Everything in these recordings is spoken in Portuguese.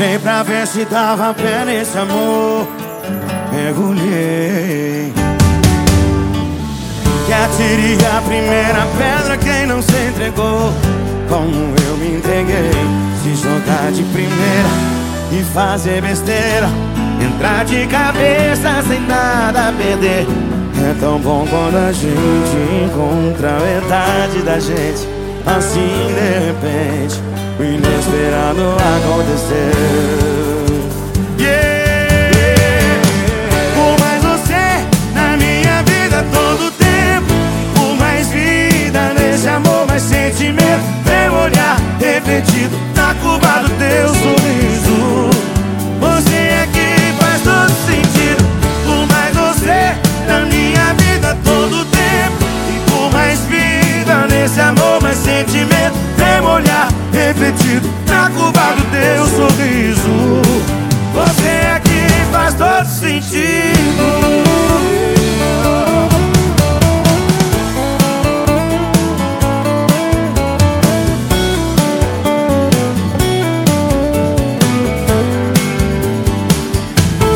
Entrei pra ver se dava pé nesse amor. Mergulhei. Que atire a primeira pedra quem não se entregou? Como eu me entreguei. Se jogar de primeira e fazer besteira. Entrar de cabeça sem nada perder. É tão bom quando a gente encontra a metade da gente. Assim de repente o inesperado aconteceu refletido na curva do teu sorriso. Você é que faz todo sentido.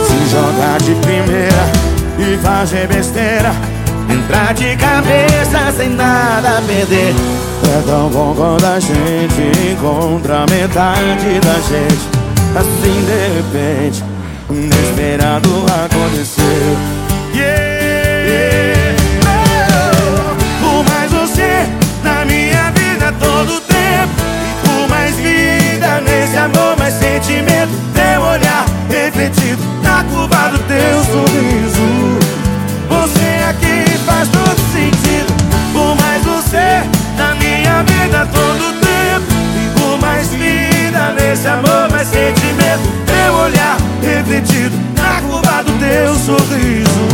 Se jogar de primeira e fazer besteira Entrar de cabeça sem nada perder É tão bom quando a gente encontra metade da gente Assim de repente, inesperado aconteceu. refletido na curva do teu sorriso.